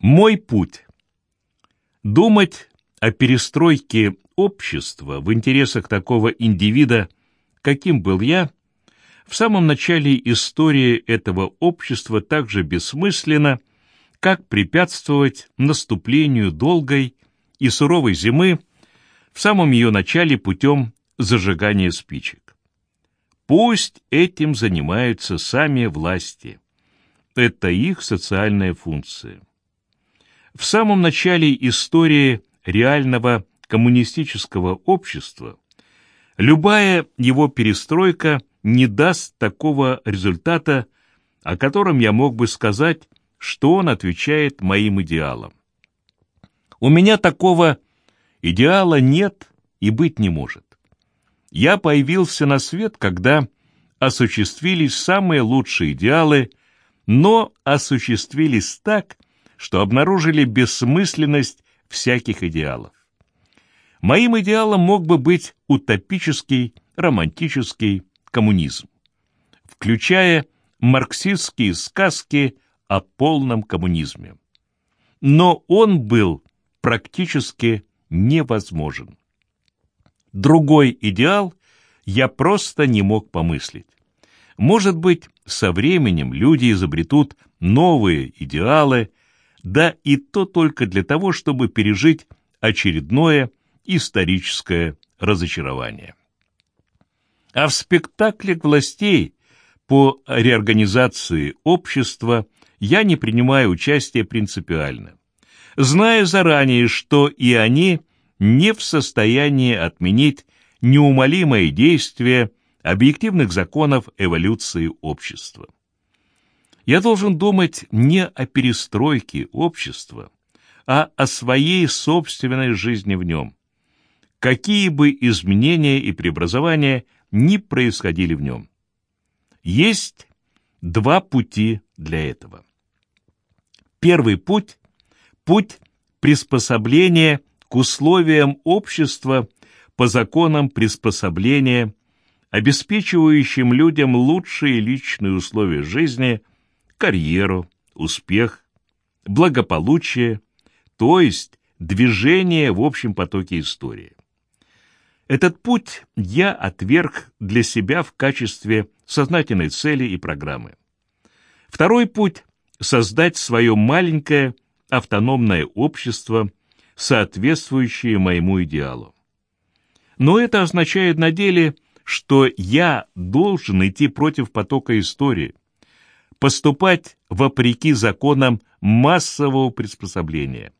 Мой путь. Думать о перестройке общества в интересах такого индивида, каким был я, в самом начале истории этого общества так же бессмысленно, как препятствовать наступлению долгой и суровой зимы в самом ее начале путем зажигания спичек. Пусть этим занимаются сами власти. Это их социальная функция. В самом начале истории реального коммунистического общества любая его перестройка не даст такого результата, о котором я мог бы сказать, что он отвечает моим идеалам. У меня такого идеала нет и быть не может. Я появился на свет, когда осуществились самые лучшие идеалы, но осуществились так, что обнаружили бессмысленность всяких идеалов. Моим идеалом мог бы быть утопический, романтический коммунизм, включая марксистские сказки о полном коммунизме. Но он был практически невозможен. Другой идеал я просто не мог помыслить. Может быть, со временем люди изобретут новые идеалы, да и то только для того, чтобы пережить очередное историческое разочарование. А в спектакле властей по реорганизации общества я не принимаю участия принципиально, зная заранее, что и они не в состоянии отменить неумолимое действие объективных законов эволюции общества. Я должен думать не о перестройке общества, а о своей собственной жизни в нем. Какие бы изменения и преобразования ни происходили в нем. Есть два пути для этого. Первый путь – путь приспособления к условиям общества по законам приспособления, обеспечивающим людям лучшие личные условия жизни, карьеру, успех, благополучие, то есть движение в общем потоке истории. Этот путь я отверг для себя в качестве сознательной цели и программы. Второй путь – создать свое маленькое автономное общество, соответствующее моему идеалу. Но это означает на деле, что я должен идти против потока истории, поступать вопреки законам массового приспособления.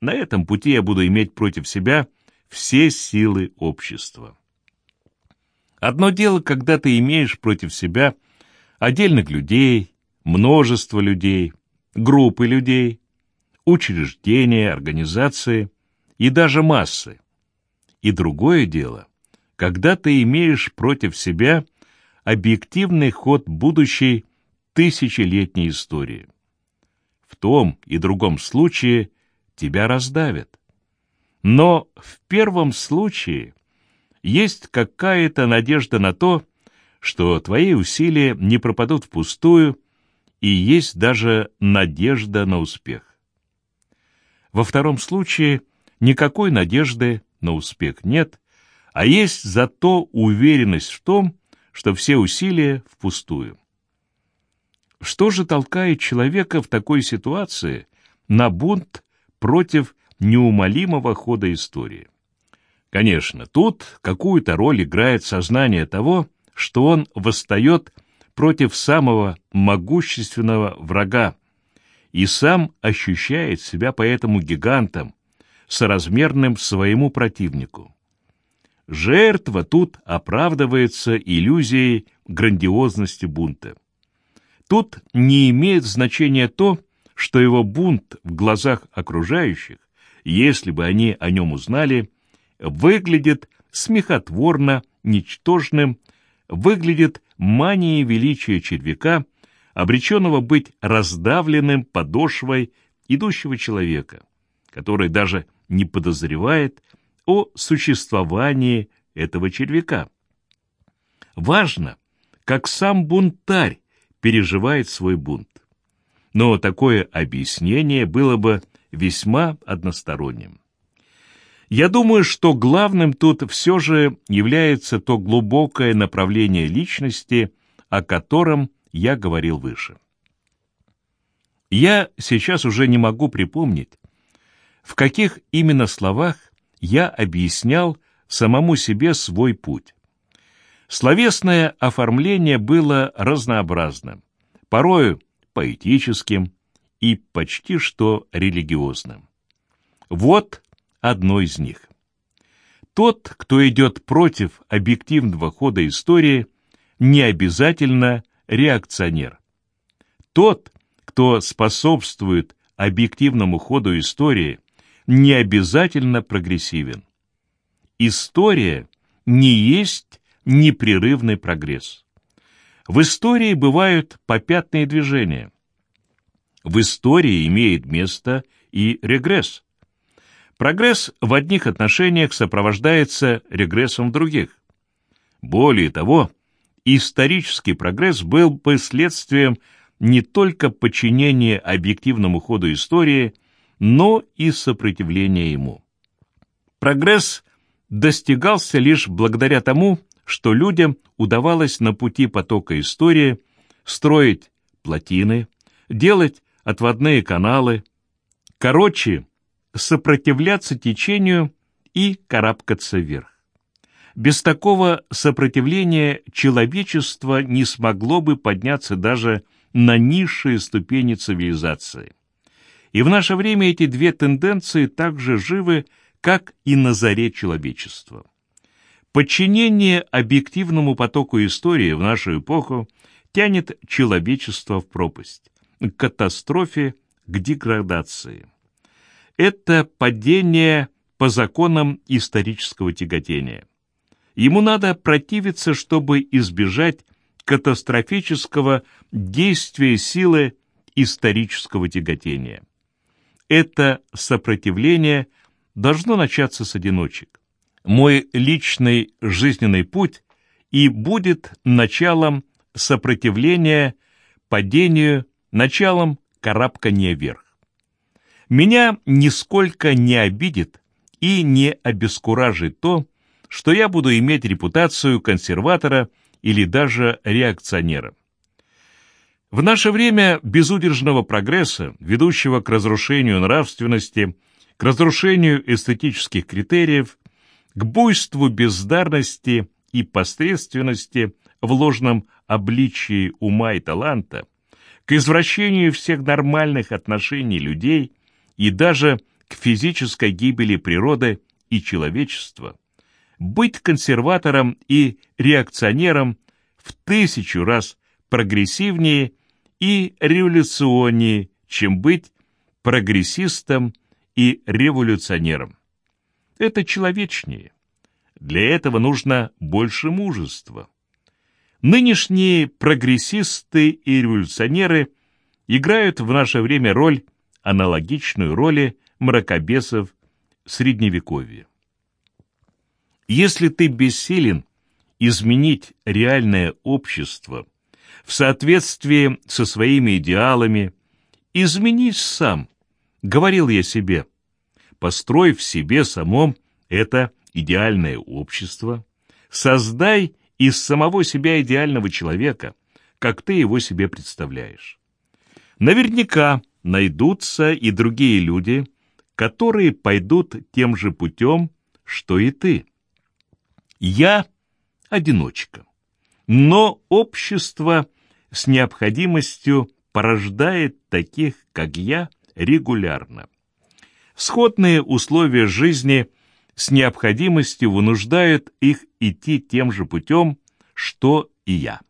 На этом пути я буду иметь против себя все силы общества. Одно дело, когда ты имеешь против себя отдельных людей, множество людей, группы людей, учреждения, организации и даже массы. И другое дело, когда ты имеешь против себя объективный ход будущей тысячелетней истории. В том и другом случае тебя раздавят. Но в первом случае есть какая-то надежда на то, что твои усилия не пропадут впустую, и есть даже надежда на успех. Во втором случае никакой надежды на успех нет, а есть зато уверенность в том, что все усилия впустую. Что же толкает человека в такой ситуации на бунт против неумолимого хода истории. Конечно, тут какую-то роль играет сознание того, что он восстает против самого могущественного врага и сам ощущает себя поэтому гигантом, соразмерным своему противнику. Жертва тут оправдывается иллюзией грандиозности бунта. Тут не имеет значения то, что его бунт в глазах окружающих если бы они о нем узнали, выглядит смехотворно, ничтожным, выглядит манией величия червяка, обреченного быть раздавленным подошвой идущего человека, который даже не подозревает о существовании этого червяка. Важно, как сам бунтарь переживает свой бунт. но такое объяснение было бы весьма односторонним. Я думаю, что главным тут все же является то глубокое направление личности, о котором я говорил выше. Я сейчас уже не могу припомнить, в каких именно словах я объяснял самому себе свой путь. Словесное оформление было разнообразным, порою поэтическим и почти что религиозным. Вот одно из них. Тот, кто идет против объективного хода истории, не обязательно реакционер. Тот, кто способствует объективному ходу истории, не обязательно прогрессивен. История не есть непрерывный прогресс. В истории бывают попятные движения. В истории имеет место и регресс. Прогресс в одних отношениях сопровождается регрессом в других. Более того, исторический прогресс был бы следствием не только подчинения объективному ходу истории, но и сопротивления ему. Прогресс достигался лишь благодаря тому, что людям удавалось на пути потока истории строить плотины, делать отводные каналы, короче, сопротивляться течению и карабкаться вверх. Без такого сопротивления человечество не смогло бы подняться даже на низшие ступени цивилизации. И в наше время эти две тенденции так же живы, как и на заре человечества. Подчинение объективному потоку истории в нашу эпоху тянет человечество в пропасть, к катастрофе, к деградации. Это падение по законам исторического тяготения. Ему надо противиться, чтобы избежать катастрофического действия силы исторического тяготения. Это сопротивление должно начаться с одиночек мой личный жизненный путь и будет началом сопротивления падению, началом карабкания вверх. Меня нисколько не обидит и не обескуражит то, что я буду иметь репутацию консерватора или даже реакционера. В наше время безудержного прогресса, ведущего к разрушению нравственности, к разрушению эстетических критериев, к буйству бездарности и посредственности в ложном обличии ума и таланта, к извращению всех нормальных отношений людей и даже к физической гибели природы и человечества. Быть консерватором и реакционером в тысячу раз прогрессивнее и революционнее, чем быть прогрессистом и революционером. Это человечнее. Для этого нужно больше мужества. Нынешние прогрессисты и революционеры играют в наше время роль, аналогичную роли мракобесов Средневековья. Если ты бессилен изменить реальное общество в соответствии со своими идеалами, изменись сам, говорил я себе – построй в себе самом это идеальное общество, создай из самого себя идеального человека, как ты его себе представляешь. Наверняка найдутся и другие люди, которые пойдут тем же путем, что и ты. Я одиночка, но общество с необходимостью порождает таких, как я, регулярно. Сходные условия жизни с необходимостью вынуждают их идти тем же путем, что и я.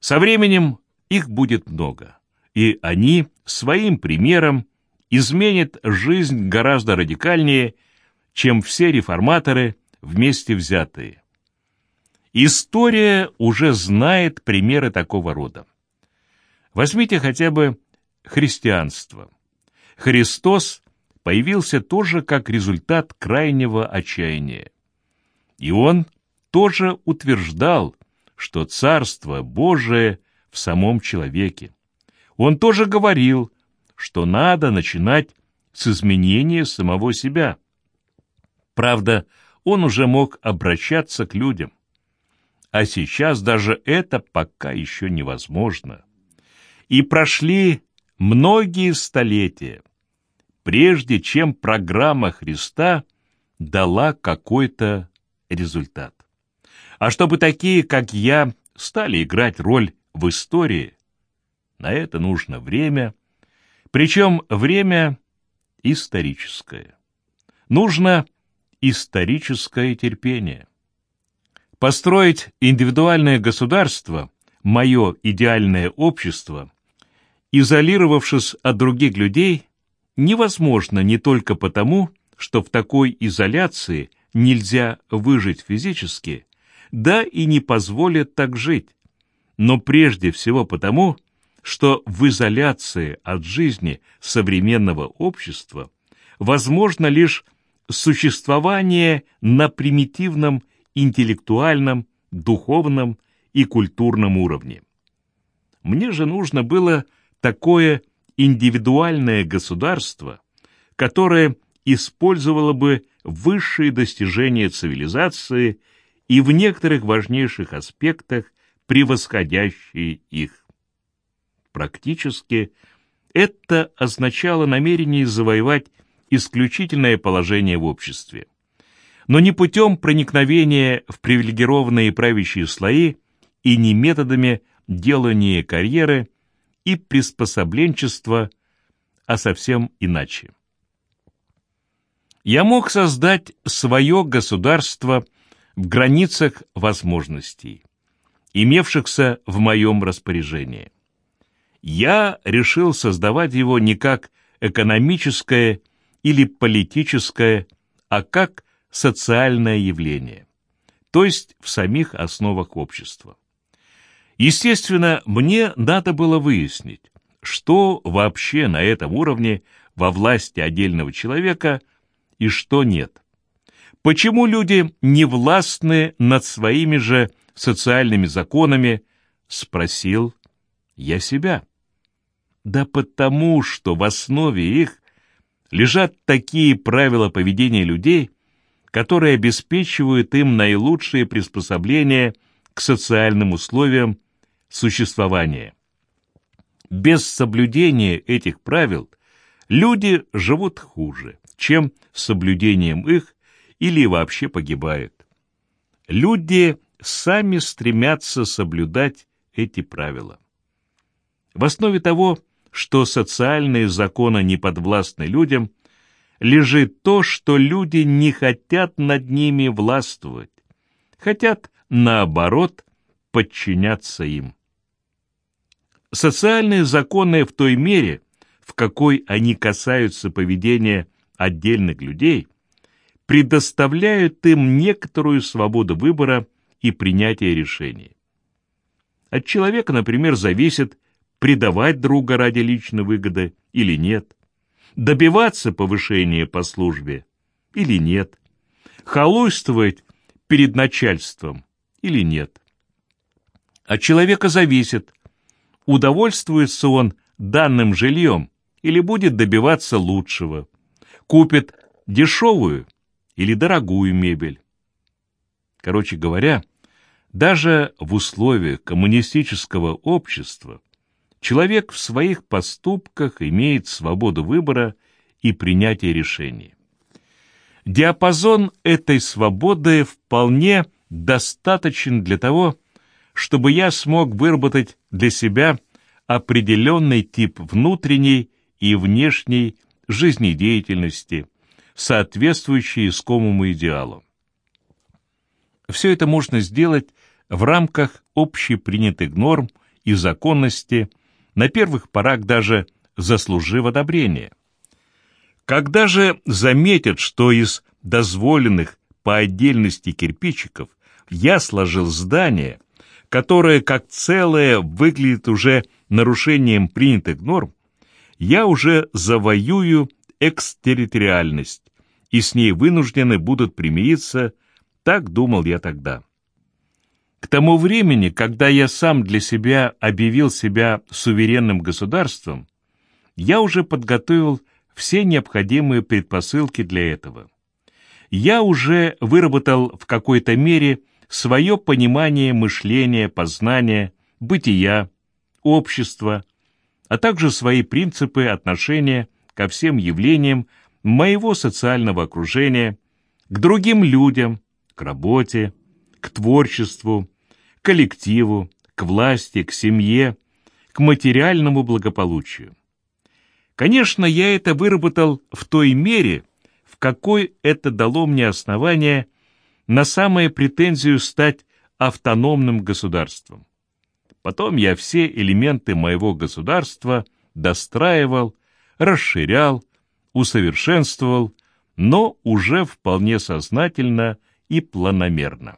Со временем их будет много, и они своим примером изменят жизнь гораздо радикальнее, чем все реформаторы вместе взятые. История уже знает примеры такого рода. Возьмите хотя бы христианство. Христос появился тоже как результат крайнего отчаяния. И он тоже утверждал, что Царство Божие в самом человеке. Он тоже говорил, что надо начинать с изменения самого себя. Правда, он уже мог обращаться к людям. А сейчас даже это пока еще невозможно. И прошли многие столетия, прежде чем программа Христа дала какой-то результат. А чтобы такие, как я, стали играть роль в истории, на это нужно время, причем время историческое. Нужно историческое терпение. Построить индивидуальное государство, мое идеальное общество, изолировавшись от других людей, невозможно не только потому, что в такой изоляции нельзя выжить физически, да и не позволят так жить, но прежде всего потому, что в изоляции от жизни современного общества возможно лишь существование на примитивном интеллектуальном, духовном и культурном уровне. Мне же нужно было такое индивидуальное государство, которое использовало бы высшие достижения цивилизации и в некоторых важнейших аспектах превосходящие их. Практически это означало намерение завоевать исключительное положение в обществе. Но не путем проникновения в привилегированные правящие слои и не методами делания карьеры и приспособленчества, а совсем иначе. Я мог создать свое государство в границах возможностей, имевшихся в моем распоряжении я решил создавать его не как экономическое или политическое, а как социальное явление, то есть в самих основах общества. Естественно, мне надо было выяснить, что вообще на этом уровне во власти отдельного человека и что нет. Почему люди не властны над своими же социальными законами, спросил я себя. Да потому, что в основе их лежат такие правила поведения людей, которые обеспечивают им наилучшие приспособления к социальным условиям существования. Без соблюдения этих правил люди живут хуже, чем соблюдением их или вообще погибают. Люди сами стремятся соблюдать эти правила. В основе того, что социальные законы не подвластны людям, лежит то, что люди не хотят над ними властвовать, хотят, наоборот, подчиняться им. Социальные законы в той мере, в какой они касаются поведения отдельных людей, предоставляют им некоторую свободу выбора и принятия решений. От человека, например, зависит, предавать друга ради личной выгоды или нет, добиваться повышения по службе или нет, халуйствовать перед начальством или нет. От человека зависит, удовольствуется он данным жильем или будет добиваться лучшего, купит дешевую или дорогую мебель. Короче говоря, даже в условиях коммунистического общества человек в своих поступках имеет свободу выбора и принятия решений. Диапазон этой свободы вполне достаточен для того, чтобы я смог выработать для себя определенный тип внутренней и внешней жизнедеятельности, соответствующий искомому идеалу. Все это можно сделать в рамках общепринятых норм и законности на первых порах даже заслужив одобрение. Когда же заметят, что из дозволенных по отдельности кирпичиков я сложил здание, которое как целое выглядит уже нарушением принятых норм, я уже завоюю экстерриториальность, и с ней вынуждены будут примириться, так думал я тогда. К тому времени, когда я сам для себя объявил себя суверенным государством, я уже подготовил все необходимые предпосылки для этого. Я уже выработал в какой-то мере свое понимание мышления, познания, бытия, общества, а также свои принципы отношения ко всем явлениям моего социального окружения, к другим людям, к работе, к творчеству, к коллективу, к власти, к семье, к материальному благополучию. Конечно, я это выработал в той мере, в какой это дало мне основание на самое претензию стать автономным государством. Потом я все элементы моего государства достраивал, расширял, усовершенствовал, но уже вполне сознательно и планомерно.